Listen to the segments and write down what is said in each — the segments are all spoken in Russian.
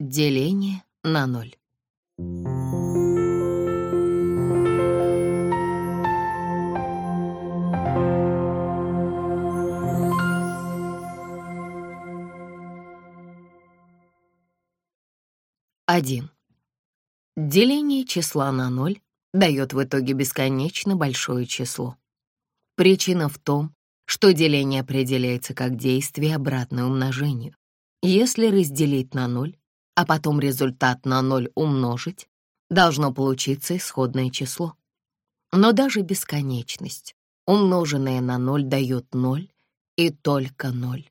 Деление на ноль. Один. Деление числа на ноль дает в итоге бесконечно большое число. Причина в том, что деление определяется как действие обратное умножению. Если разделить на ноль, а потом результат на ноль умножить, должно получиться исходное число. Но даже бесконечность, умноженная на ноль, дает ноль и только ноль.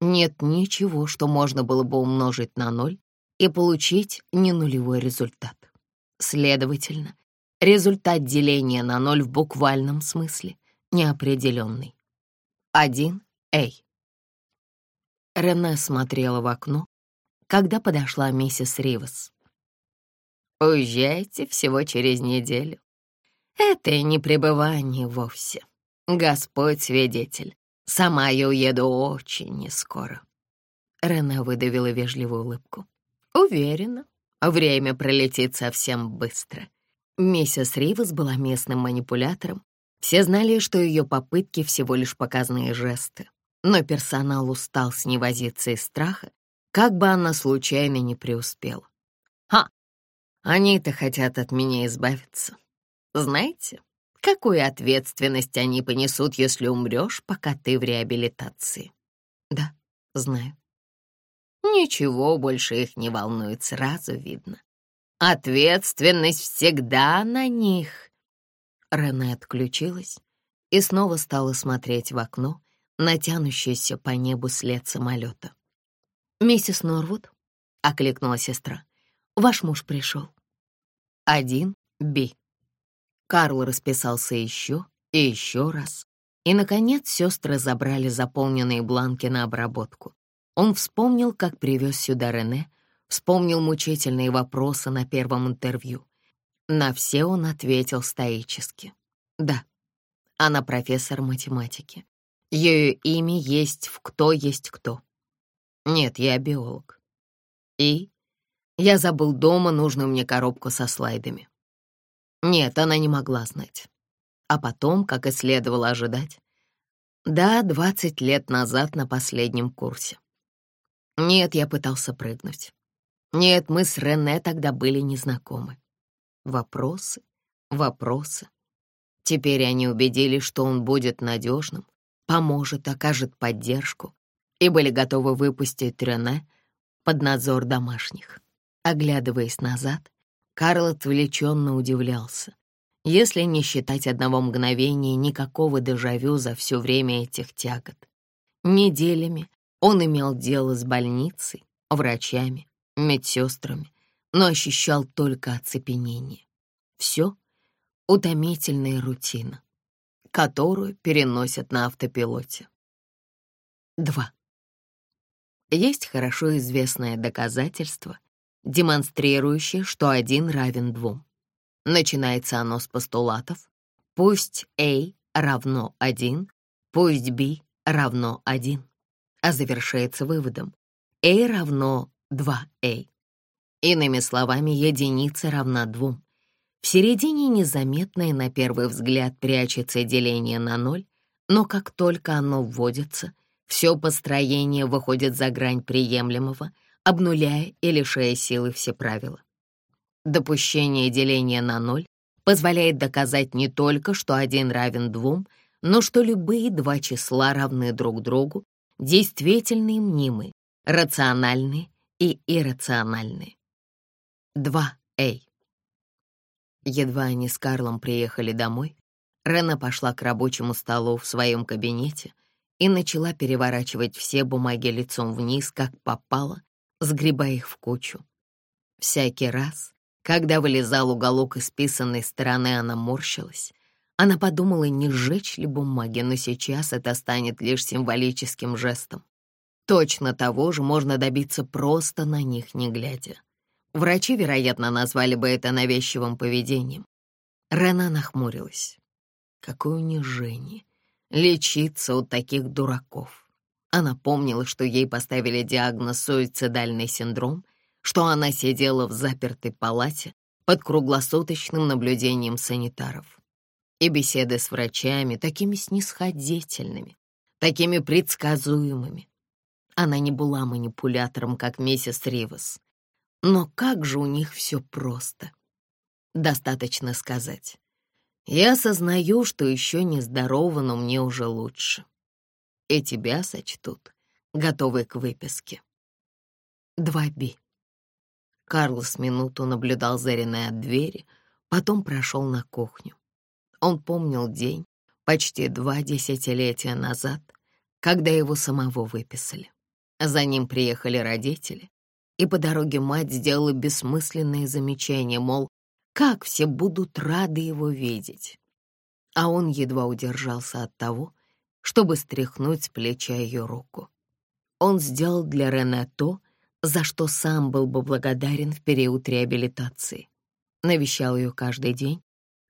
Нет ничего, что можно было бы умножить на ноль и получить не нулевой результат. Следовательно, результат деления на ноль в буквальном смысле неопределенный. 1. Эй. Рене смотрела в окно, когда подошла миссис Ривас. «Уезжайте всего через неделю. Это не пребывание вовсе. Господь свидетель, сама я уеду очень нескоро». Рене выдавила вежливую улыбку. «Уверена, время пролетит совсем быстро». Миссис Ривас была местным манипулятором. Все знали, что ее попытки всего лишь показные жесты. Но персонал устал с ней возиться из страха, как бы она случайно не преуспела. «Ха! Они-то хотят от меня избавиться. Знаете, какую ответственность они понесут, если умрешь, пока ты в реабилитации?» «Да, знаю». Ничего больше их не волнует, сразу видно. Ответственность всегда на них. Рене отключилась и снова стала смотреть в окно, натянущийся по небу след самолета. «Миссис Норвуд», — окликнула сестра, — «ваш муж пришел». Один Би. Карл расписался еще и еще раз, и, наконец, сестры забрали заполненные бланки на обработку. Он вспомнил, как привез сюда Рене, вспомнил мучительные вопросы на первом интервью. На все он ответил стоически. «Да, она профессор математики. Ее имя есть в «Кто есть кто». Нет, я биолог. И? Я забыл дома нужную мне коробку со слайдами. Нет, она не могла знать. А потом, как и следовало ожидать, да, 20 лет назад на последнем курсе. Нет, я пытался прыгнуть. Нет, мы с Рене тогда были незнакомы. Вопросы, вопросы. Теперь они убедились, что он будет надежным, поможет, окажет поддержку, и были готовы выпустить Рене под надзор домашних. Оглядываясь назад, Карл отвлеченно удивлялся. Если не считать одного мгновения, никакого дежавю за все время этих тягот. Неделями он имел дело с больницей, врачами, медсестрами, но ощущал только оцепенение. Все — утомительная рутина, которую переносят на автопилоте. 2. Есть хорошо известное доказательство, демонстрирующее, что один равен двум. Начинается оно с постулатов «пусть A равно 1, пусть B равно 1», а завершается выводом A равно 2A. Иными словами, единица равна двум. В середине незаметное на первый взгляд прячется деление на ноль, но как только оно вводится — все построение выходит за грань приемлемого, обнуляя и лишая силы все правила. Допущение деления на ноль позволяет доказать не только, что один равен двум, но что любые два числа равны друг другу, действительные мнимы, рациональные и иррациональные. 2А. Едва они с Карлом приехали домой, Рена пошла к рабочему столу в своем кабинете и начала переворачивать все бумаги лицом вниз, как попало, сгребая их в кучу. Всякий раз, когда вылезал уголок исписанной стороны, она морщилась. Она подумала, не сжечь ли бумаги, но сейчас это станет лишь символическим жестом. Точно того же можно добиться просто на них не глядя. Врачи, вероятно, назвали бы это навязчивым поведением. Рена нахмурилась. Какое унижение лечиться у таких дураков. Она помнила, что ей поставили диагноз суицидальный синдром, что она сидела в запертой палате под круглосуточным наблюдением санитаров. И беседы с врачами такими снисходительными, такими предсказуемыми. Она не была манипулятором, как миссис Ривас. Но как же у них все просто. Достаточно сказать. Я осознаю, что еще не здорова, но мне уже лучше. И тебя сочтут, готовы к выписке. 2B. Карлос минуту наблюдал за Рене от двери, потом прошел на кухню. Он помнил день, почти два десятилетия назад, когда его самого выписали. За ним приехали родители, и по дороге мать сделала бессмысленные замечания, мол, как все будут рады его видеть. А он едва удержался от того, чтобы стряхнуть с плеча ее руку. Он сделал для Рене то, за что сам был бы благодарен в период реабилитации. Навещал ее каждый день,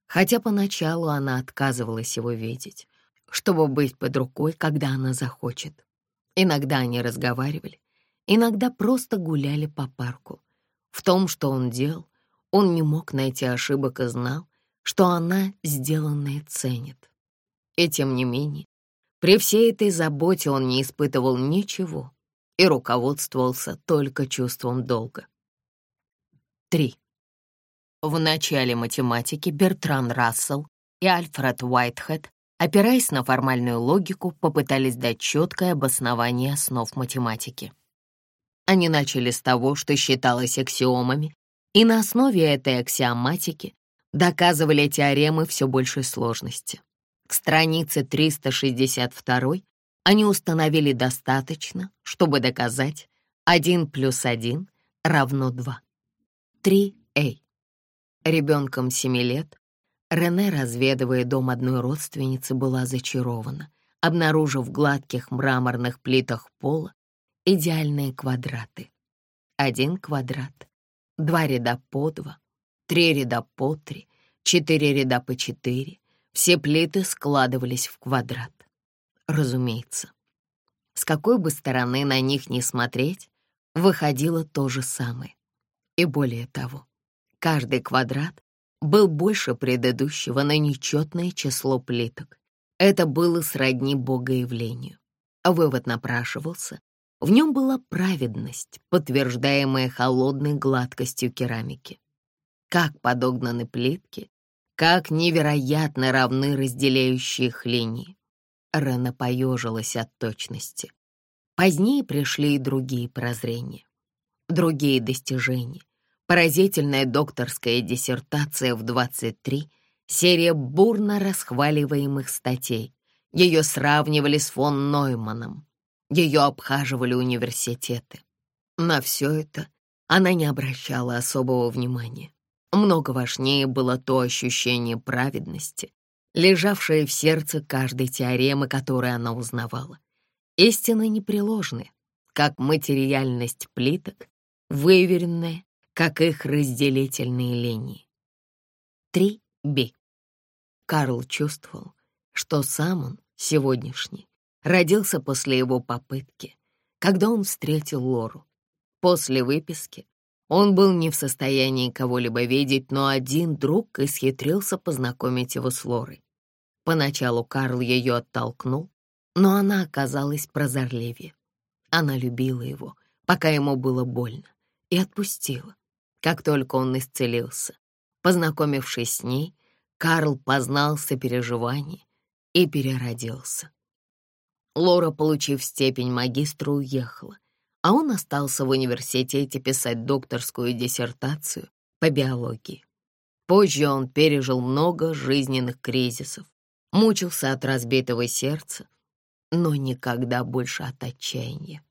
хотя поначалу она отказывалась его видеть, чтобы быть под рукой, когда она захочет. Иногда они разговаривали, иногда просто гуляли по парку. В том, что он делал, он не мог найти ошибок и знал, что она сделанное ценит. И тем не менее, при всей этой заботе он не испытывал ничего и руководствовался только чувством долга. 3. В начале математики Бертран Рассел и Альфред Уайтхед, опираясь на формальную логику, попытались дать четкое обоснование основ математики. Они начали с того, что считалось аксиомами, и на основе этой аксиоматики доказывали теоремы все большей сложности. К странице 362 они установили достаточно, чтобы доказать 1 плюс 1 равно 2. 3a. Ребенком 7 лет Рене, разведывая дом одной родственницы, была зачарована, обнаружив в гладких мраморных плитах пола идеальные квадраты. Один квадрат два ряда по два, три ряда по три, четыре ряда по четыре. Все плиты складывались в квадрат. Разумеется, с какой бы стороны на них ни смотреть, выходило то же самое. И более того, каждый квадрат был больше предыдущего на нечетное число плиток. Это было сродни богоявлению. Вывод напрашивался, в нем была праведность, подтверждаемая холодной гладкостью керамики. Как подогнаны плитки, как невероятно равны разделяющие их линии. Рена поежилась от точности. Позднее пришли и другие прозрения, другие достижения. Поразительная докторская диссертация в 23, серия бурно расхваливаемых статей. Ее сравнивали с фон Нойманом, ее обхаживали университеты. На все это она не обращала особого внимания. Много важнее было то ощущение праведности, лежавшее в сердце каждой теоремы, которую она узнавала. Истины непреложны, как материальность плиток, выверенная, как их разделительные линии. 3b. Карл чувствовал, что сам он, сегодняшний, родился после его попытки, когда он встретил Лору. После выписки он был не в состоянии кого-либо видеть, но один друг исхитрился познакомить его с Лорой. Поначалу Карл ее оттолкнул, но она оказалась прозорливее. Она любила его, пока ему было больно, и отпустила, как только он исцелился. Познакомившись с ней, Карл познал сопереживание и переродился. Лора, получив степень магистра, уехала, а он остался в университете писать докторскую диссертацию по биологии. Позже он пережил много жизненных кризисов, мучился от разбитого сердца, но никогда больше от отчаяния.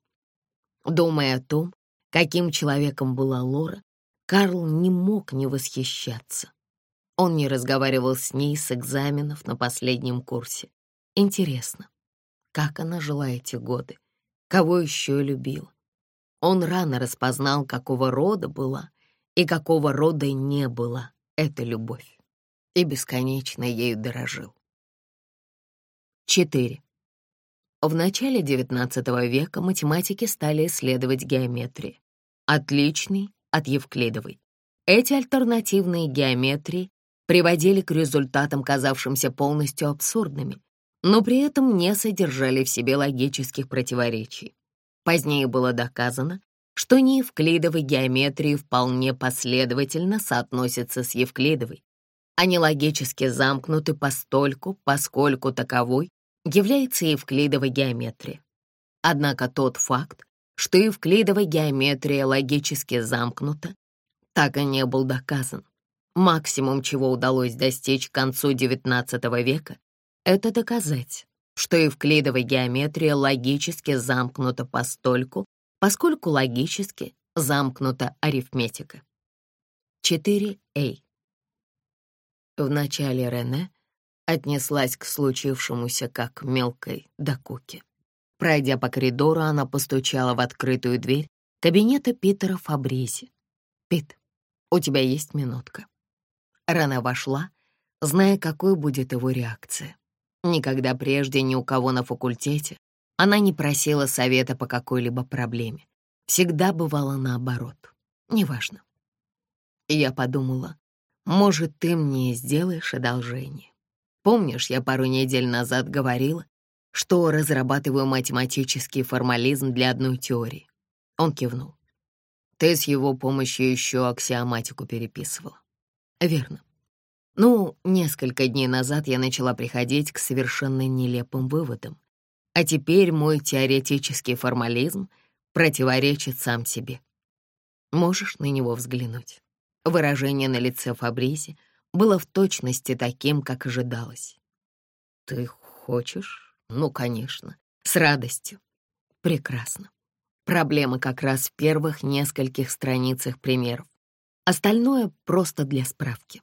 Думая о том, каким человеком была Лора, Карл не мог не восхищаться. Он не разговаривал с ней с экзаменов на последнем курсе. Интересно, как она жила эти годы, кого еще любила. Он рано распознал, какого рода была и какого рода не была эта любовь, и бесконечно ею дорожил. 4. В начале XIX века математики стали исследовать геометрию, отличный от Евклидовой. Эти альтернативные геометрии приводили к результатам, казавшимся полностью абсурдными, но при этом не содержали в себе логических противоречий. Позднее было доказано, что неевклидовые геометрии вполне последовательно соотносятся с евклидовой. Они логически замкнуты постольку, поскольку таковой является евклидовая геометрия. Однако тот факт, что евклидовая геометрия логически замкнута, так и не был доказан. Максимум, чего удалось достичь к концу XIX века, это доказать, что евклидовая геометрия логически замкнута постольку, поскольку логически замкнута арифметика. 4a. В начале Рене отнеслась к случившемуся как мелкой докуке. Пройдя по коридору, она постучала в открытую дверь кабинета Питера Фабризи. «Пит, у тебя есть минутка?» Рене вошла, зная, какой будет его реакция. Никогда прежде ни у кого на факультете она не просила совета по какой-либо проблеме. Всегда бывало наоборот. Неважно. я подумала, может, ты мне сделаешь одолжение. Помнишь, я пару недель назад говорила, что разрабатываю математический формализм для одной теории? Он кивнул. Ты с его помощью еще аксиоматику переписывала. Верно. Ну, несколько дней назад я начала приходить к совершенно нелепым выводам. А теперь мой теоретический формализм противоречит сам себе. Можешь на него взглянуть. Выражение на лице Фабризи было в точности таким, как ожидалось. «Ты хочешь?» «Ну, конечно, с радостью». «Прекрасно. Проблема как раз в первых нескольких страницах примеров. Остальное просто для справки».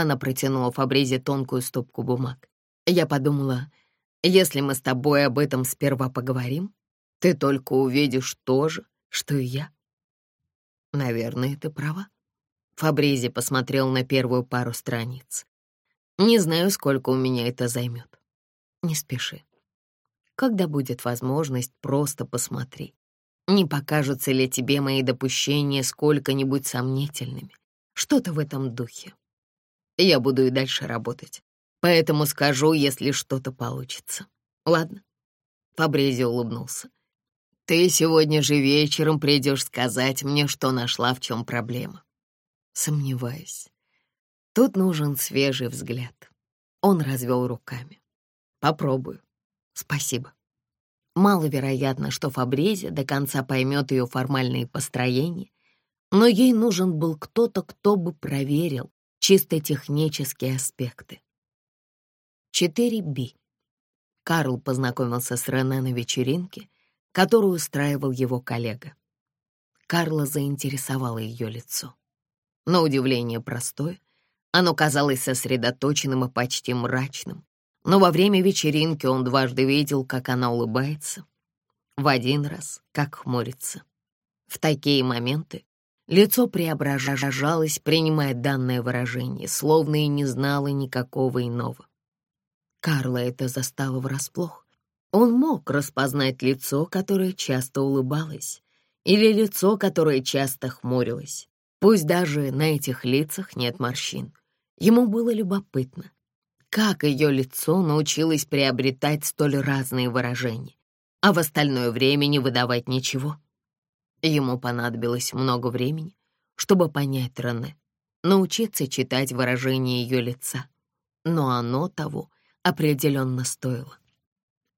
Она протянула Фабризе тонкую стопку бумаг. Я подумала, если мы с тобой об этом сперва поговорим, ты только увидишь то же, что и я. Наверное, ты права. Фабризи посмотрел на первую пару страниц. Не знаю, сколько у меня это займет. Не спеши. Когда будет возможность, просто посмотри. Не покажутся ли тебе мои допущения сколько-нибудь сомнительными? Что-то в этом духе. Я буду и дальше работать. Поэтому скажу, если что-то получится. Ладно?» Фабрези улыбнулся. «Ты сегодня же вечером придешь сказать мне, что нашла, в чем проблема». Сомневаюсь. Тут нужен свежий взгляд. Он развел руками. Попробую. Спасибо. Маловероятно, что Фабрези до конца поймет ее формальные построения, но ей нужен был кто-то, кто бы проверил чисто технические аспекты. 4B. Карл познакомился с Рене на вечеринке, которую устраивал его коллега. Карла заинтересовало ее лицо. На удивление простое, оно казалось сосредоточенным и почти мрачным, но во время вечеринки он дважды видел, как она улыбается, в один раз, как хмурится. В такие моменты лицо преображалось, принимая данное выражение, словно и не знало никакого иного. Карла это застало врасплох. Он мог распознать лицо, которое часто улыбалось, или лицо, которое часто хмурилось. Пусть даже на этих лицах нет морщин. Ему было любопытно, как ее лицо научилось приобретать столь разные выражения, а в остальное время не выдавать ничего. Ему понадобилось много времени, чтобы понять Рене, научиться читать выражение ее лица. Но оно того определенно стоило.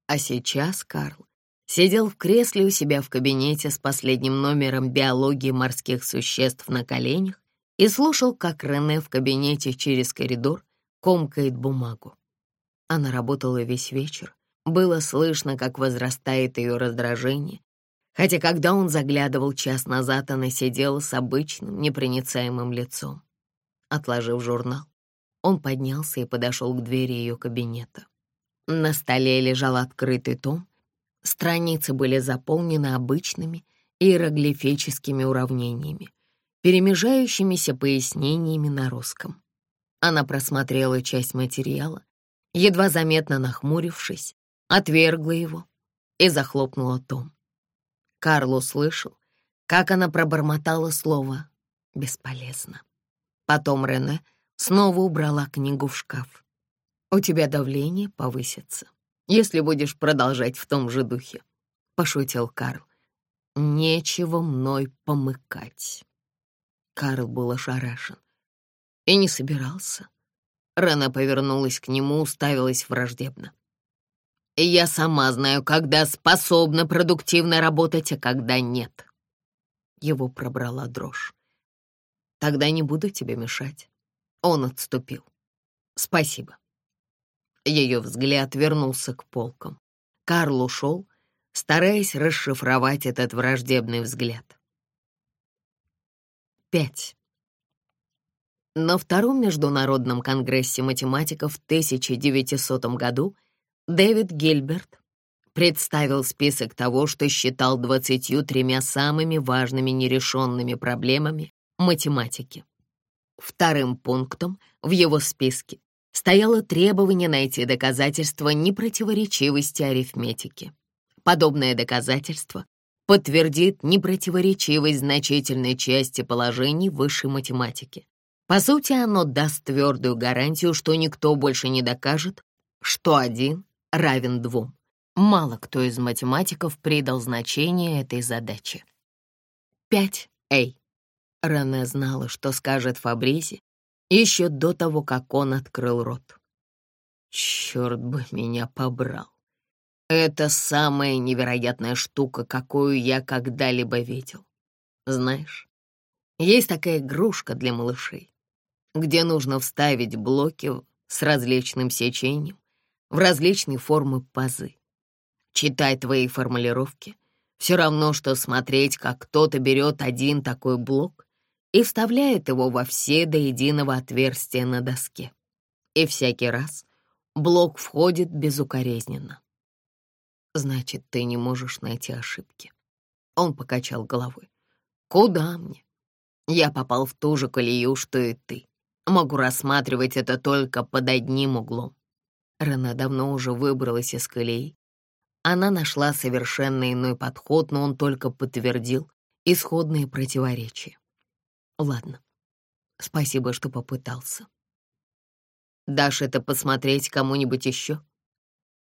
А сейчас Карл сидел в кресле у себя в кабинете с последним номером биологии морских существ на коленях и слушал, как Рене в кабинете через коридор комкает бумагу. Она работала весь вечер. Было слышно, как возрастает ее раздражение, хотя когда он заглядывал час назад, она сидела с обычным, непроницаемым лицом. Отложив журнал, он поднялся и подошел к двери ее кабинета. На столе лежал открытый том. Страницы были заполнены обычными иероглифическими уравнениями, перемежающимися пояснениями на русском. Она просмотрела часть материала, едва заметно нахмурившись, отвергла его и захлопнула том. Карл услышал, как она пробормотала слово «бесполезно». Потом Рене снова убрала книгу в шкаф. «У тебя давление повысится, если будешь продолжать в том же духе», — пошутил Карл. «Нечего мной помыкать». Карл был ошарашен и не собирался. Рене повернулась к нему, уставилась враждебно. «Я сама знаю, когда способна продуктивно работать, а когда нет». Его пробрала дрожь. «Тогда не буду тебе мешать». Он отступил. «Спасибо». Ее взгляд вернулся к полкам. Карл ушел, стараясь расшифровать этот враждебный взгляд. Пять. На Втором международном конгрессе математиков в 1900 году Дэвид Гильберт представил список того, что считал 23 самыми важными нерешенными проблемами математики. Вторым пунктом в его списке стояло требование найти доказательства непротиворечивости арифметики. Подобное доказательство подтвердит непротиворечивость значительной части положений высшей математики. По сути, оно даст твердую гарантию, что никто больше не докажет, что один равен двум. Мало кто из математиков придал значение этой задаче. 5А. Рене знала, что скажет Фабризи еще до того, как он открыл рот. Черт бы меня побрал. Это самая невероятная штука, какую я когда-либо видел. Знаешь, есть такая игрушка для малышей, где нужно вставить блоки с различным сечением в различные формы пазы. Читать твои формулировки — все равно, что смотреть, как кто-то берет один такой блок и вставляет его во все до единого отверстия на доске. И всякий раз блок входит безукоризненно. Значит, ты не можешь найти ошибки. Он покачал головой. Куда мне? Я попал в ту же колею, что и ты. Могу рассматривать это только под одним углом. Рена давно уже выбралась из колеи. Она нашла совершенно иной подход, но он только подтвердил исходные противоречия. Ладно, спасибо, что попытался. Дашь это посмотреть кому-нибудь еще?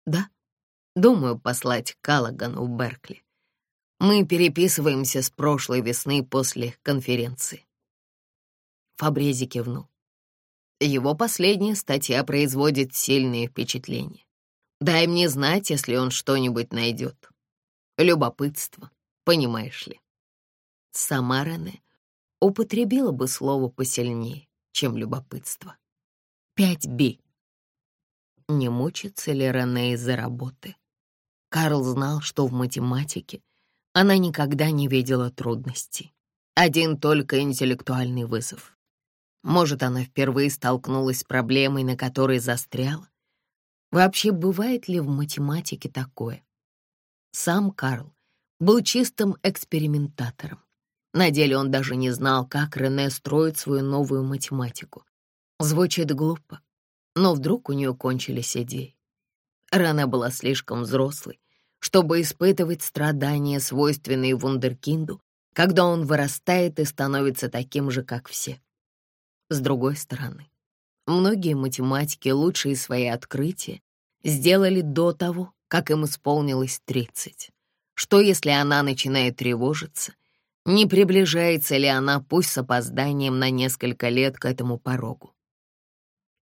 Да, думаю, послать Каллагану в Беркли. Мы переписываемся с прошлой весны после конференции. Фабрези кивнул. Его последняя статья производит сильные впечатления. Дай мне знать, если он что-нибудь найдет. Любопытство, понимаешь ли. Сама Рене употребила бы слово посильнее, чем любопытство. 5B. Не мучится ли Рене из-за работы? Карл знал, что в математике она никогда не видела трудностей. Один только интеллектуальный вызов. Может, она впервые столкнулась с проблемой, на которой застряла? Вообще, бывает ли в математике такое? Сам Карл был чистым экспериментатором. На деле он даже не знал, как Рене строит свою новую математику. Звучит глупо, но вдруг у нее кончились идеи. Рене была слишком взрослой, чтобы испытывать страдания, свойственные вундеркинду, когда он вырастает и становится таким же, как все. С другой стороны, многие математики лучшие свои открытия сделали до того, как им исполнилось 30. Что, если она начинает тревожиться не приближается ли она, пусть с опозданием на несколько лет к этому порогу.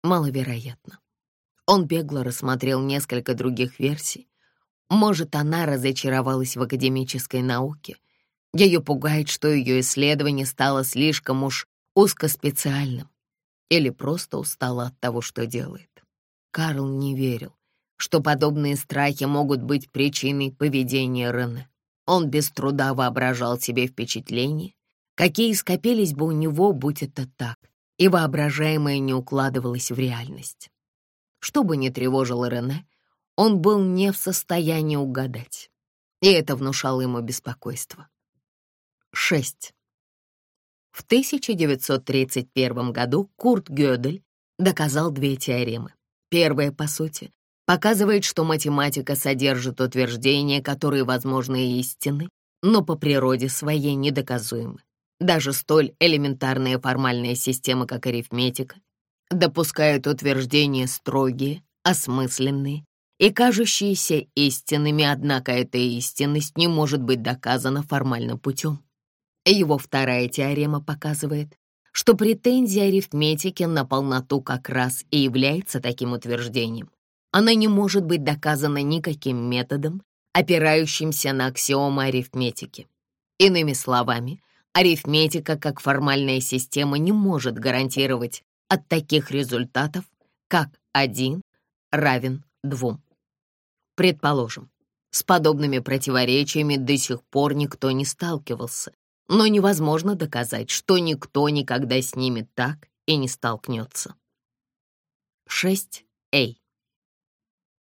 Маловероятно. Он бегло рассмотрел несколько других версий. Может, она разочаровалась в академической науке. Ее пугает, что ее исследование стало слишком уж узкоспециальным. Или просто устала от того, что делает. Карл не верил, что подобные страхи могут быть причиной поведения Рене. Он без труда воображал себе впечатления, какие скопились бы у него, будь это так, и воображаемое не укладывалось в реальность. Что бы ни тревожило Рене, он был не в состоянии угадать, и это внушало ему беспокойство. 6. В 1931 году Курт Гёдель доказал две теоремы. Первая, по сути, показывает, что математика содержит утверждения, которые, возможно, и истинны, но по природе своей недоказуемы. Даже столь элементарная формальная система, как арифметика, допускает утверждения строгие, осмысленные и кажущиеся истинными, однако эта истинность не может быть доказана формальным путем. Его вторая теорема показывает, что претензия арифметики на полноту как раз и является таким утверждением. Она не может быть доказана никаким методом, опирающимся на аксиомы арифметики. Иными словами, арифметика как формальная система не может гарантировать от таких результатов, как 1 равен 2. Предположим, с подобными противоречиями до сих пор никто не сталкивался, но невозможно доказать, что никто никогда с ними так и не столкнется. 6А.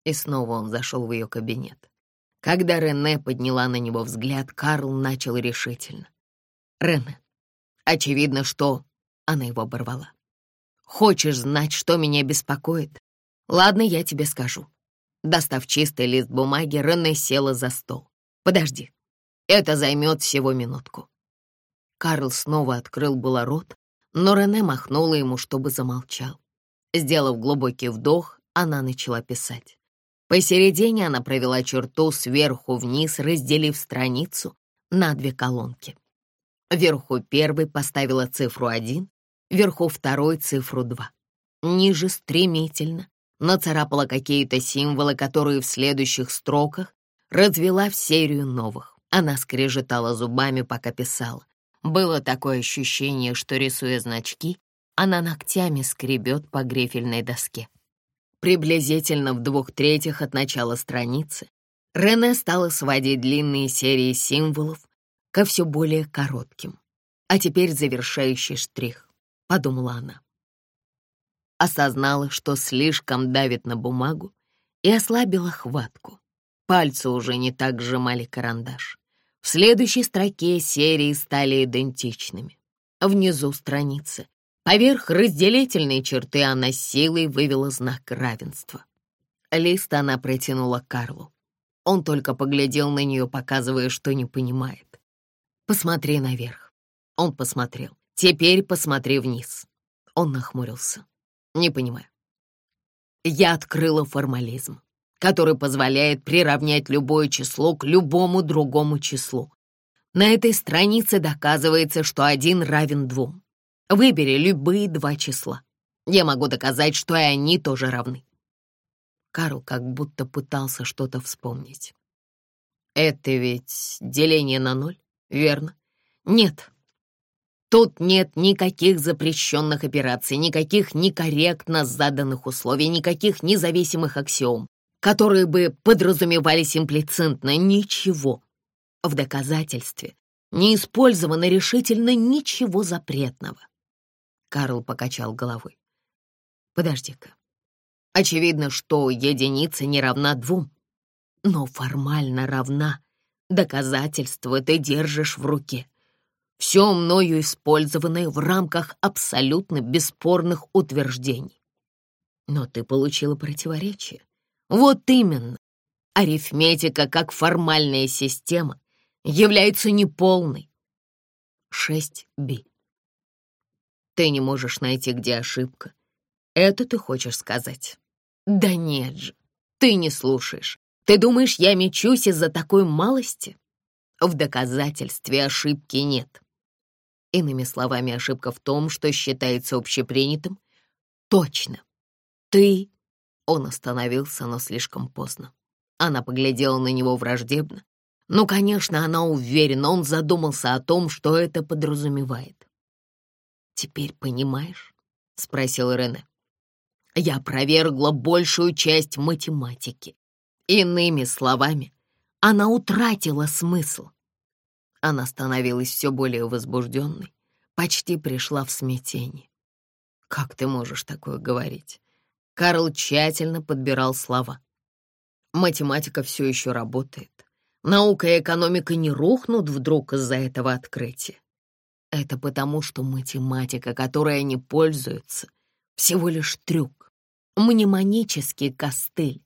И снова он зашел в ее кабинет. Когда Рене подняла на него взгляд, Карл начал решительно. «Рене, очевидно, что...» Она его оборвала. «Хочешь знать, что меня беспокоит? Ладно, я тебе скажу». Достав чистый лист бумаги, Рене села за стол. «Подожди, это займет всего минутку». Карл снова открыл было рот, но Рене махнула ему, чтобы замолчал. Сделав глубокий вдох, она начала писать. Посередине она провела черту сверху вниз, разделив страницу на две колонки. Вверху первой поставила цифру 1, вверху второй цифру 2. Ниже стремительно нацарапала какие-то символы, которые в следующих строках развела в серию новых. Она скрежетала зубами, пока писала. Было такое ощущение, что, рисуя значки, она ногтями скребет по грифельной доске. Приблизительно в двух третьих от начала страницы Рене стала сводить длинные серии символов ко все более коротким. А теперь завершающий штрих, подумала она. Осознала, что слишком давит на бумагу и ослабила хватку. Пальцы уже не так сжимали карандаш. В следующей строке серии стали идентичными. Внизу страницы Поверх разделительной черты она силой вывела знак равенства. Лист она протянула Карлу. Он только поглядел на нее, показывая, что не понимает. «Посмотри наверх». Он посмотрел. «Теперь посмотри вниз». Он нахмурился. «Не понимаю». Я открыла формализм, который позволяет приравнять любое число к любому другому числу. На этой странице доказывается, что один равен двум. Выбери любые два числа. Я могу доказать, что и они тоже равны. Карл как будто пытался что-то вспомнить. Это ведь деление на ноль, верно? Нет. Тут нет никаких запрещенных операций, никаких некорректно заданных условий, никаких независимых аксиом, которые бы подразумевались имплицитно, ничего. В доказательстве не использовано решительно ничего запретного. Карл покачал головой. Подожди-ка. Очевидно, что единица не равна двум, но формально равна. Доказательство ты держишь в руке. Все мною использованное в рамках абсолютно бесспорных утверждений. Но ты получила противоречие. Вот именно. Арифметика как формальная система является неполной. 6b. Ты не можешь найти, где ошибка. Это ты хочешь сказать? Да нет же, ты не слушаешь. Ты думаешь, я мечусь из-за такой малости? В доказательстве ошибки нет. Иными словами, ошибка в том, что считается общепринятым. Точно. Ты... Он остановился, но слишком поздно. Она поглядела на него враждебно. Ну, конечно, она уверена, он задумался о том, что это подразумевает. «Теперь понимаешь?» — спросил Рене. «Я опровергла большую часть математики. Иными словами, она утратила смысл». Она становилась все более возбужденной, почти пришла в смятение. «Как ты можешь такое говорить?» Карл тщательно подбирал слова. «Математика все еще работает. Наука и экономика не рухнут вдруг из-за этого открытия. Это потому, что математика, которой они пользуются, всего лишь трюк, мнемонический костыль,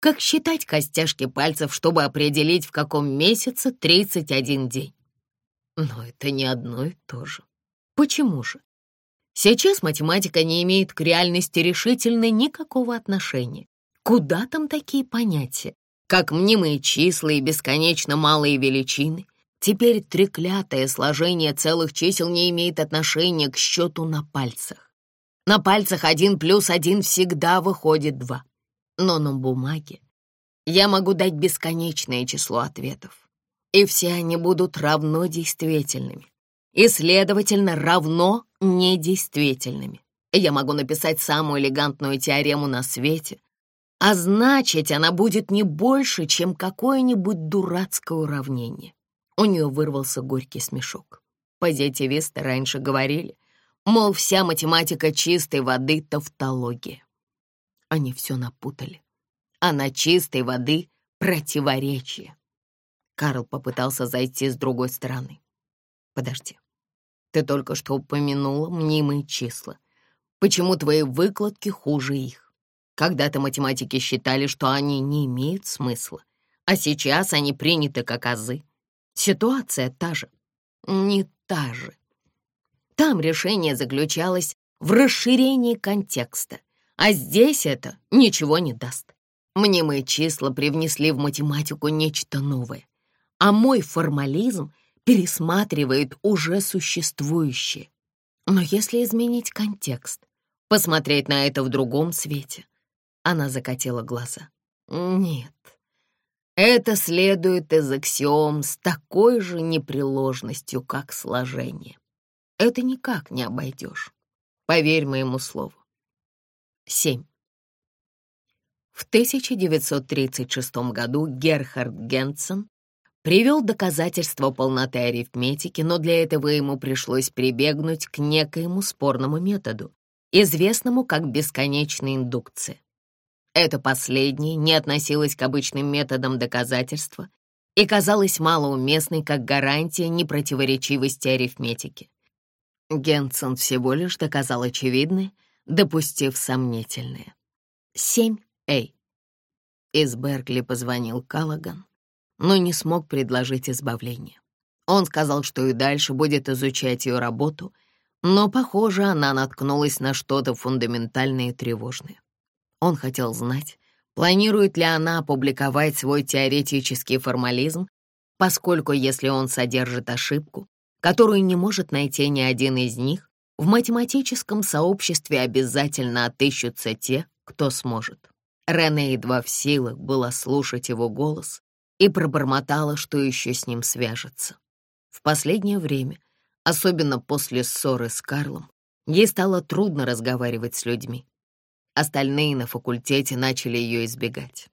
как считать костяшки пальцев, чтобы определить, в каком месяце 31 день. Но это не одно и то же. Почему же? Сейчас математика не имеет к реальности решительно никакого отношения. Куда там такие понятия, как мнимые числа и бесконечно малые величины? Теперь треклятое сложение целых чисел не имеет отношения к счету на пальцах. На пальцах один плюс один всегда выходит два. Но на бумаге я могу дать бесконечное число ответов, и все они будут равно действительными, и, следовательно, равно недействительными. Я могу написать самую элегантную теорему на свете, а значит, она будет не больше, чем какое-нибудь дурацкое уравнение. У нее вырвался горький смешок. Позитивисты раньше говорили, мол, вся математика чистой воды — тавтология. Они все напутали. А на чистой воды — противоречие. Карл попытался зайти с другой стороны. Подожди, ты только что упомянула мнимые числа. Почему твои выкладки хуже их? Когда-то математики считали, что они не имеют смысла, а сейчас они приняты как азы. Ситуация та же. Не та же. Там решение заключалось в расширении контекста, а здесь это ничего не даст. Мнимые числа привнесли в математику нечто новое, а мой формализм пересматривает уже существующее. Но если изменить контекст, посмотреть на это в другом свете, она закатила глаза. Нет, это следует из аксиом с такой же непреложностью, как сложение. Это никак не обойдешь. Поверь моему слову. 7. В 1936 году Герхард Генсен привел доказательства полноты арифметики, но для этого ему пришлось прибегнуть к некоему спорному методу, известному как бесконечная индукция. Это последнее не относилось к обычным методам доказательства и казалось малоуместной как гарантия непротиворечивости арифметики. Генсен всего лишь доказал очевидное, допустив сомнительное. 7А. Из Беркли позвонил Каллаган, но не смог предложить избавление. Он сказал, что и дальше будет изучать ее работу, но, похоже, она наткнулась на что-то фундаментальное и тревожное. Он хотел знать, планирует ли она опубликовать свой теоретический формализм, поскольку если он содержит ошибку, которую не может найти ни один из них, в математическом сообществе обязательно отыщутся те, кто сможет. Рене едва в силах было слушать его голос и пробормотала, что еще с ним свяжется. В последнее время, особенно после ссоры с Карлом, ей стало трудно разговаривать с людьми. Остальные на факультете начали ее избегать.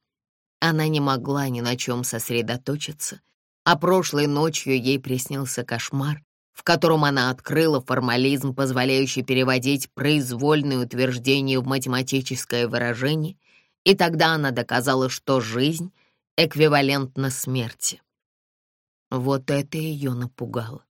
Она не могла ни на чем сосредоточиться, а прошлой ночью ей приснился кошмар, в котором она открыла формализм, позволяющий переводить произвольные утверждения в математическое выражение, и тогда она доказала, что жизнь эквивалентна смерти. Вот это ее напугало.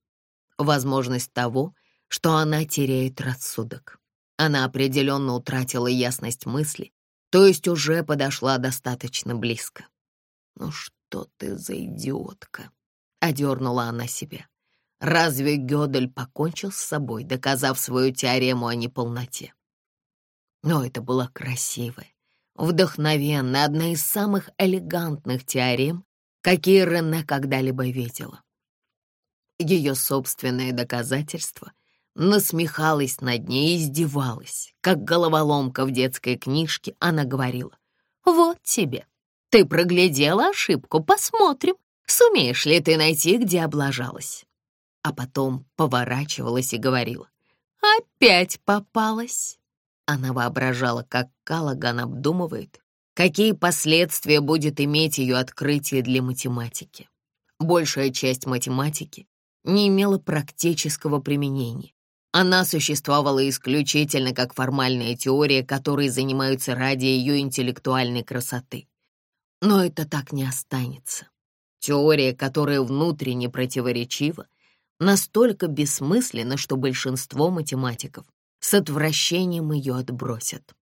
Возможность того, что она теряет рассудок. Она определенно утратила ясность мысли, то есть уже подошла достаточно близко. «Ну что ты за идиотка?» — одернула она себя. «Разве Гёдель покончил с собой, доказав свою теорему о неполноте?» Но это была красивая, вдохновенная, одна из самых элегантных теорем, какие Рене когда-либо видела. Ее собственное доказательство — насмехалась над ней и издевалась. Как головоломка в детской книжке, она говорила, «Вот тебе, ты проглядела ошибку, посмотрим, сумеешь ли ты найти, где облажалась». А потом поворачивалась и говорила, «Опять попалась». Она воображала, как Калаган обдумывает, какие последствия будет иметь ее открытие для математики. Большая часть математики не имела практического применения, она существовала исключительно как формальная теория, которой занимаются ради ее интеллектуальной красоты. Но это так не останется. Теория, которая внутренне противоречива, настолько бессмысленна, что большинство математиков с отвращением ее отбросят.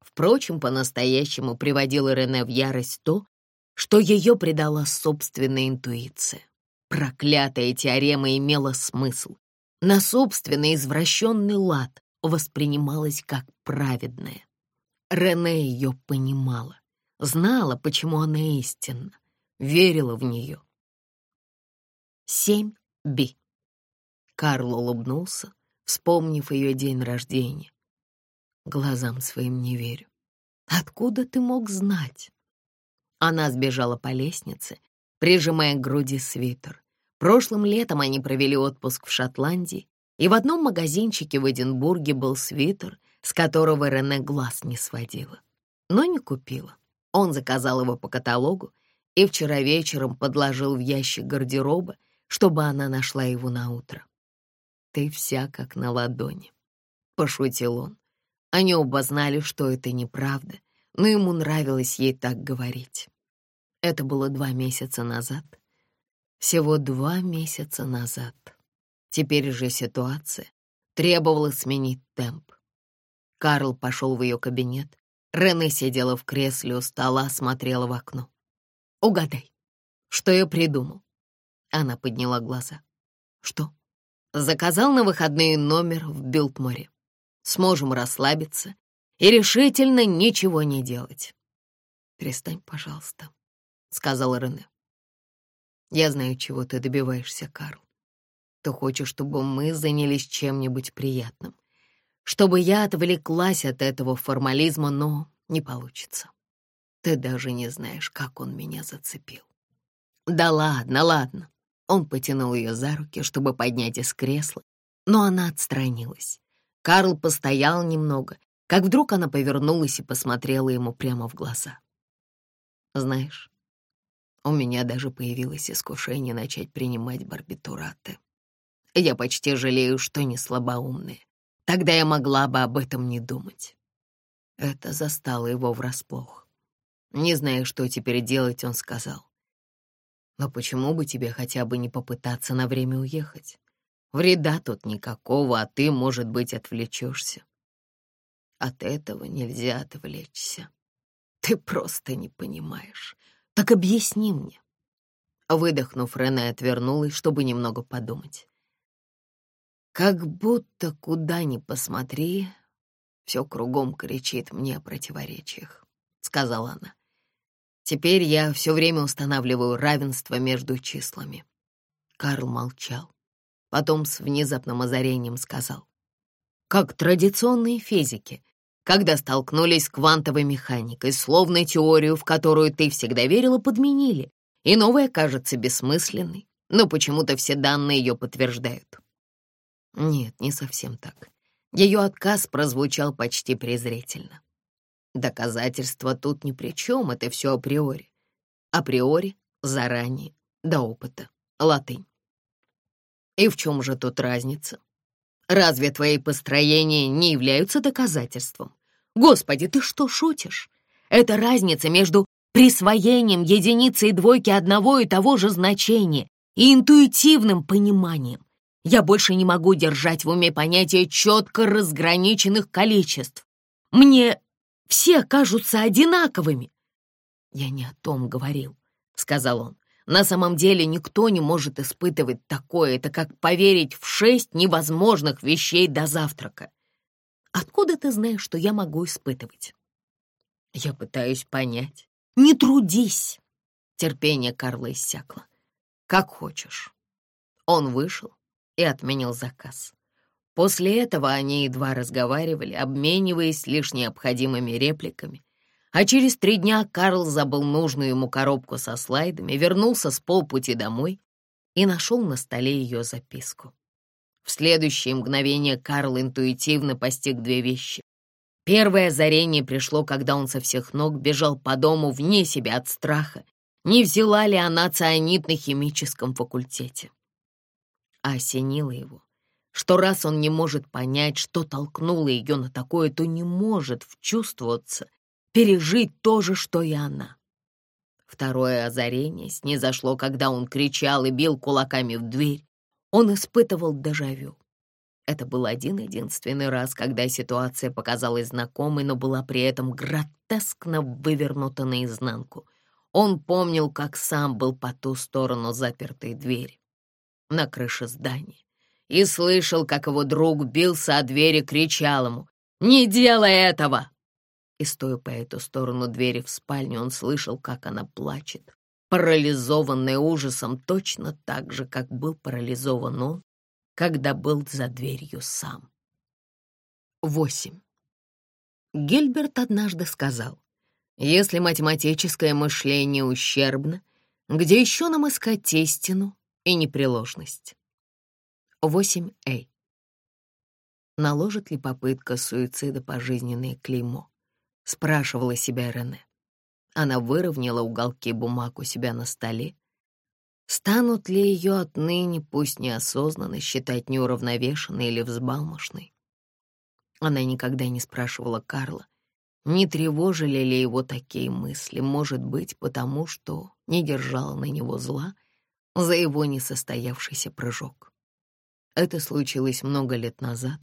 Впрочем, по-настоящему приводило Рене в ярость то, что ее предала собственная интуиция. Проклятая теорема имела смысл. На собственный извращенный лад воспринималась как праведная. Рене ее понимала, знала, почему она истинна, верила в нее. Семь Би. Карл улыбнулся, вспомнив ее день рождения. Глазам своим не верю. Откуда ты мог знать? Она сбежала по лестнице, прижимая к груди свитер. Прошлым летом они провели отпуск в Шотландии, и в одном магазинчике в Эдинбурге был свитер, с которого Рене глаз не сводила. Но не купила. Он заказал его по каталогу и вчера вечером подложил в ящик гардероба, чтобы она нашла его на утро. «Ты вся как на ладони», — пошутил он. Они оба знали, что это неправда, но ему нравилось ей так говорить. Это было два месяца назад. Всего два месяца назад. Теперь же ситуация требовала сменить темп. Карл пошел в ее кабинет. Рене сидела в кресле у стола, смотрела в окно. «Угадай, что я придумал?» Она подняла глаза. «Что?» «Заказал на выходные номер в Билтморе. Сможем расслабиться и решительно ничего не делать». «Перестань, пожалуйста», сказал Рене. «Я знаю, чего ты добиваешься, Карл. Ты хочешь, чтобы мы занялись чем-нибудь приятным, чтобы я отвлеклась от этого формализма, но не получится. Ты даже не знаешь, как он меня зацепил». «Да ладно, ладно». Он потянул ее за руки, чтобы поднять из кресла, но она отстранилась. Карл постоял немного, как вдруг она повернулась и посмотрела ему прямо в глаза. «Знаешь, у меня даже появилось искушение начать принимать барбитураты. Я почти жалею, что не слабоумная. Тогда я могла бы об этом не думать. Это застало его врасплох. Не зная, что теперь делать, он сказал. «Но почему бы тебе хотя бы не попытаться на время уехать? Вреда тут никакого, а ты, может быть, отвлечешься. От этого нельзя отвлечься. Ты просто не понимаешь. Так объясни мне. Выдохнув, Рене отвернулась, чтобы немного подумать. Как будто куда ни посмотри, все кругом кричит мне о противоречиях, сказала она. Теперь я все время устанавливаю равенство между числами. Карл молчал. Потом с внезапным озарением сказал. Как традиционные физики когда столкнулись с квантовой механикой, словно теорию, в которую ты всегда верила, подменили, и новая кажется бессмысленной, но почему-то все данные ее подтверждают. Нет, не совсем так. Ее отказ прозвучал почти презрительно. Доказательства тут ни при чем, это все априори. Априори, заранее, до опыта. Латынь. И в чем же тут разница? Разве твои построения не являются доказательством? Господи, ты что, шутишь? Это разница между присвоением единицы и двойки одного и того же значения и интуитивным пониманием. Я больше не могу держать в уме понятие четко разграниченных количеств. Мне все кажутся одинаковыми. Я не о том говорил, — сказал он. На самом деле никто не может испытывать такое. Это как поверить в шесть невозможных вещей до завтрака. Откуда ты знаешь, что я могу испытывать? Я пытаюсь понять. Не трудись. Терпение Карла иссякло. Как хочешь. Он вышел и отменил заказ. После этого они едва разговаривали, обмениваясь лишь необходимыми репликами, а через три дня Карл забыл нужную ему коробку со слайдами, вернулся с полпути домой и нашел на столе ее записку. В следующее мгновение Карл интуитивно постиг две вещи. Первое озарение пришло, когда он со всех ног бежал по дому вне себя от страха, не взяла ли она цианид на химическом факультете. А осенило его, что раз он не может понять, что толкнуло ее на такое, то не может вчувствоваться пережить то же, что и она. Второе озарение снизошло, когда он кричал и бил кулаками в дверь. Он испытывал дежавю. Это был один-единственный раз, когда ситуация показалась знакомой, но была при этом гротескно вывернута наизнанку. Он помнил, как сам был по ту сторону запертой двери на крыше здания и слышал, как его друг бился о двери, кричал ему «Не делай этого!» И стоя по эту сторону двери в спальню, он слышал, как она плачет, парализованная ужасом точно так же, как был парализован он, когда был за дверью сам. 8. Гильберт однажды сказал, «Если математическое мышление ущербно, где еще нам искать истину и непреложность?» 8а. Наложит ли попытка суицида пожизненное клеймо? Спрашивала себя Рене. Она выровняла уголки бумаг у себя на столе Станут ли ее отныне, пусть неосознанно, считать неуравновешенной или взбалмошной? Она никогда не спрашивала Карла, не тревожили ли его такие мысли, может быть, потому что не держала на него зла за его несостоявшийся прыжок. Это случилось много лет назад,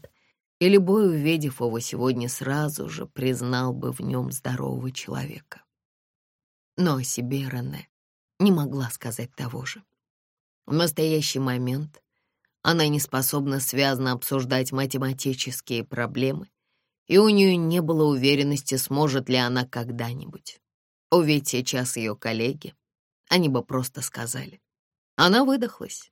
и любой, увидев его сегодня, сразу же признал бы в нем здорового человека. Но о себе Рене не могла сказать того же. В настоящий момент она не способна связно обсуждать математические проблемы, и у нее не было уверенности, сможет ли она когда-нибудь. Увидеть сейчас ее коллеги, они бы просто сказали. Она выдохлась.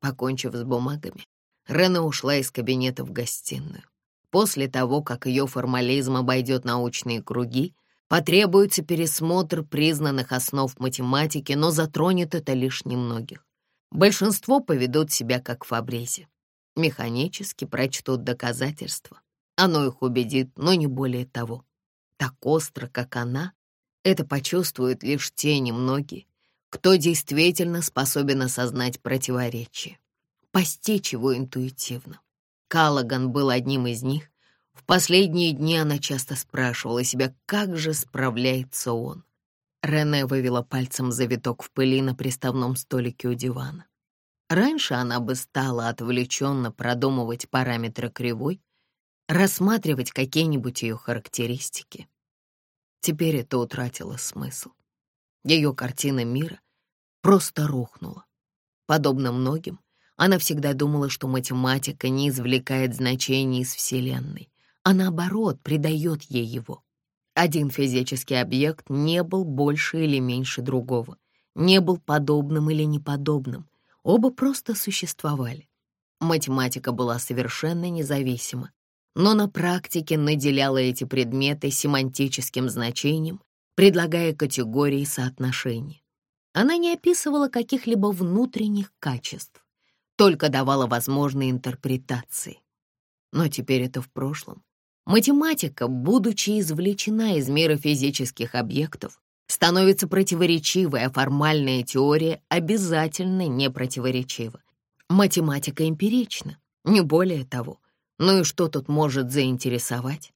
Покончив с бумагами, Рена ушла из кабинета в гостиную. После того, как ее формализм обойдет научные круги, Потребуется пересмотр признанных основ математики, но затронет это лишь немногих. Большинство поведут себя как Фабрези. Механически прочтут доказательства. Оно их убедит, но не более того. Так остро, как она, это почувствуют лишь те немногие, кто действительно способен осознать противоречие, постичь его интуитивно. Каллаган был одним из них, в последние дни она часто спрашивала себя, как же справляется он. Рене вывела пальцем завиток в пыли на приставном столике у дивана. Раньше она бы стала отвлеченно продумывать параметры кривой, рассматривать какие-нибудь ее характеристики. Теперь это утратило смысл. Ее картина мира просто рухнула. Подобно многим, она всегда думала, что математика не извлекает значений из Вселенной, а наоборот придает ей его. Один физический объект не был больше или меньше другого, не был подобным или неподобным, оба просто существовали. Математика была совершенно независима, но на практике наделяла эти предметы семантическим значением, предлагая категории соотношений. Она не описывала каких-либо внутренних качеств, только давала возможные интерпретации. Но теперь это в прошлом, Математика, будучи извлечена из мира физических объектов, становится противоречивой, а формальная теория обязательно не противоречива. Математика эмпирична, не более того. Ну и что тут может заинтересовать?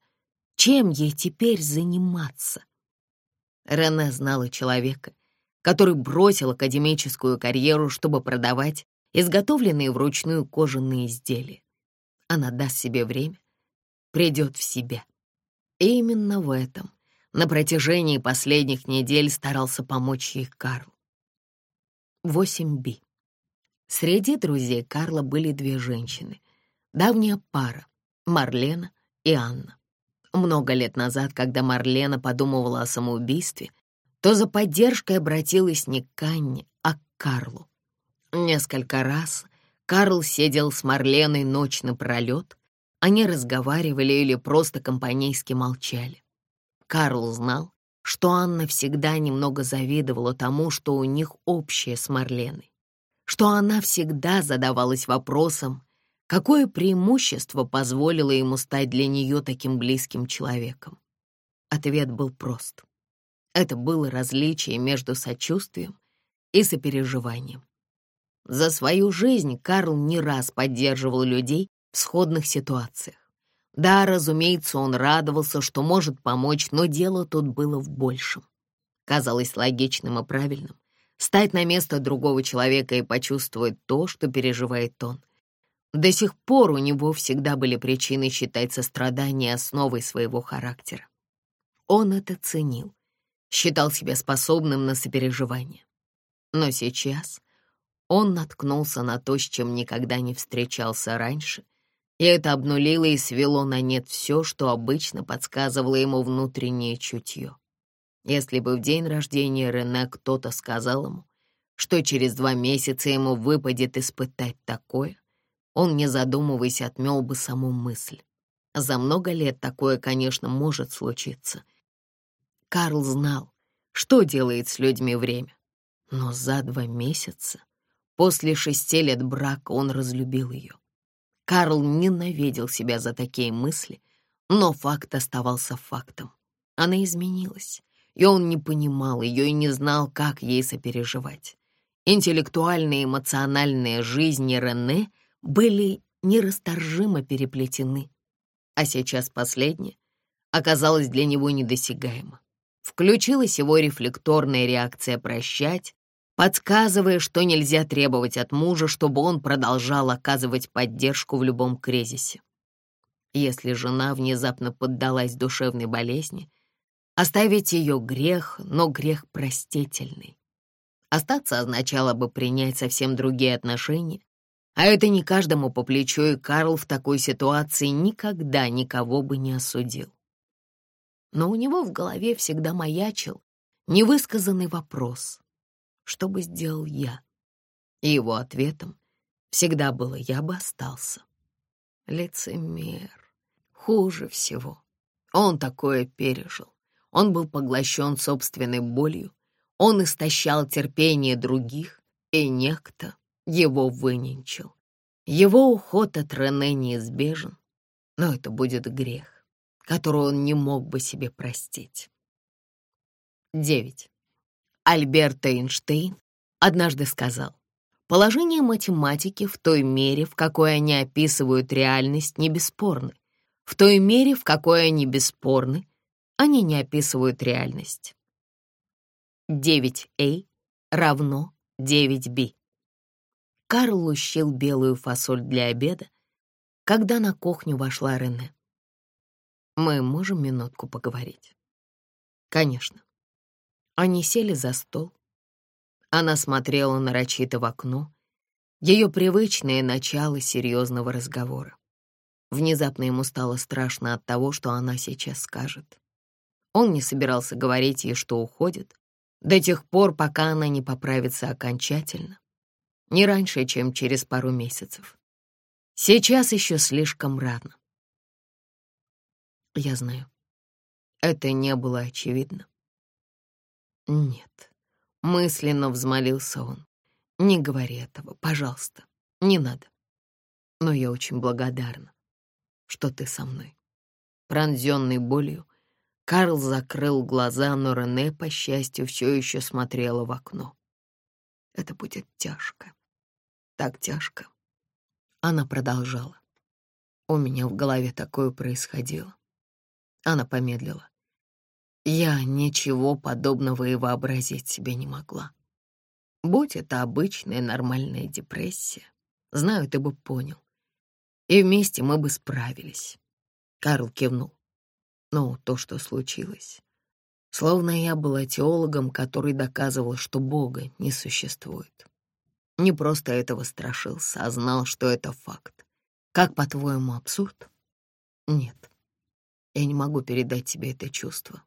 Чем ей теперь заниматься? Рене знала человека, который бросил академическую карьеру, чтобы продавать изготовленные вручную кожаные изделия. Она даст себе время, придет в себя. И именно в этом на протяжении последних недель старался помочь ей Карл. 8b. Среди друзей Карла были две женщины. Давняя пара — Марлена и Анна. Много лет назад, когда Марлена подумывала о самоубийстве, то за поддержкой обратилась не к Анне, а к Карлу. Несколько раз Карл сидел с Марленой ночь напролет, они разговаривали или просто компанейски молчали. Карл знал, что Анна всегда немного завидовала тому, что у них общее с Марленой, что она всегда задавалась вопросом, какое преимущество позволило ему стать для нее таким близким человеком. Ответ был прост. Это было различие между сочувствием и сопереживанием. За свою жизнь Карл не раз поддерживал людей, в сходных ситуациях. Да, разумеется, он радовался, что может помочь, но дело тут было в большем. Казалось логичным и правильным стать на место другого человека и почувствовать то, что переживает он. До сих пор у него всегда были причины считать сострадание основой своего характера. Он это ценил, считал себя способным на сопереживание. Но сейчас он наткнулся на то, с чем никогда не встречался раньше, и это обнулило и свело на нет все, что обычно подсказывало ему внутреннее чутье. Если бы в день рождения Рене кто-то сказал ему, что через два месяца ему выпадет испытать такое, он, не задумываясь, отмел бы саму мысль. За много лет такое, конечно, может случиться, Карл знал, что делает с людьми время. Но за два месяца, после шести лет брака, он разлюбил ее. Карл ненавидел себя за такие мысли, но факт оставался фактом. Она изменилась, и он не понимал ее и не знал, как ей сопереживать. Интеллектуальная и эмоциональная жизни Рене были нерасторжимо переплетены, а сейчас последнее оказалось для него недосягаемо. Включилась его рефлекторная реакция прощать, подсказывая, что нельзя требовать от мужа, чтобы он продолжал оказывать поддержку в любом кризисе. Если жена внезапно поддалась душевной болезни, оставить ее грех, но грех простительный. Остаться означало бы принять совсем другие отношения, а это не каждому по плечу, и Карл в такой ситуации никогда никого бы не осудил но у него в голове всегда маячил невысказанный вопрос «Что бы сделал я?» И его ответом всегда было «Я бы остался». Лицемер. Хуже всего. Он такое пережил. Он был поглощен собственной болью. Он истощал терпение других, и некто его выненчил. Его уход от Рене неизбежен, но это будет грех которую он не мог бы себе простить. 9. Альберт Эйнштейн однажды сказал, «Положение математики в той мере, в какой они описывают реальность, не бесспорны. В той мере, в какой они бесспорны, они не описывают реальность». 9a равно 9b. Карл ущил белую фасоль для обеда, когда на кухню вошла Рене. Мы можем минутку поговорить? Конечно. Они сели за стол. Она смотрела нарочито в окно. Ее привычное начало серьезного разговора. Внезапно ему стало страшно от того, что она сейчас скажет. Он не собирался говорить ей, что уходит, до тех пор, пока она не поправится окончательно. Не раньше, чем через пару месяцев. Сейчас еще слишком рано. Я знаю. Это не было очевидно. Нет. Мысленно взмолился он. Не говори этого, пожалуйста. Не надо. Но я очень благодарна, что ты со мной. Пронзенный болью, Карл закрыл глаза, но Рене, по счастью, все еще смотрела в окно. Это будет тяжко. Так тяжко. Она продолжала. У меня в голове такое происходило. Она помедлила. Я ничего подобного и вообразить себе не могла. Будь это обычная нормальная депрессия, знаю, ты бы понял. И вместе мы бы справились. Карл кивнул. Но то, что случилось, словно я была теологом, который доказывал, что Бога не существует. Не просто этого страшился, а знал, что это факт. Как, по-твоему, абсурд? Нет. Я не могу передать тебе это чувство.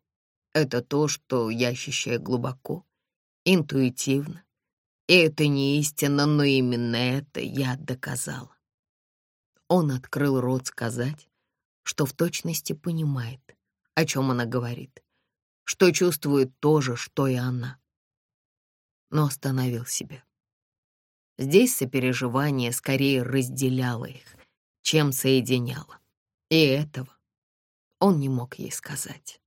Это то, что я ощущаю глубоко, интуитивно. И это не истина, но именно это я доказала. Он открыл рот сказать, что в точности понимает, о чем она говорит, что чувствует то же, что и она. Но остановил себя. Здесь сопереживание скорее разделяло их, чем соединяло. И этого он не мог ей сказать.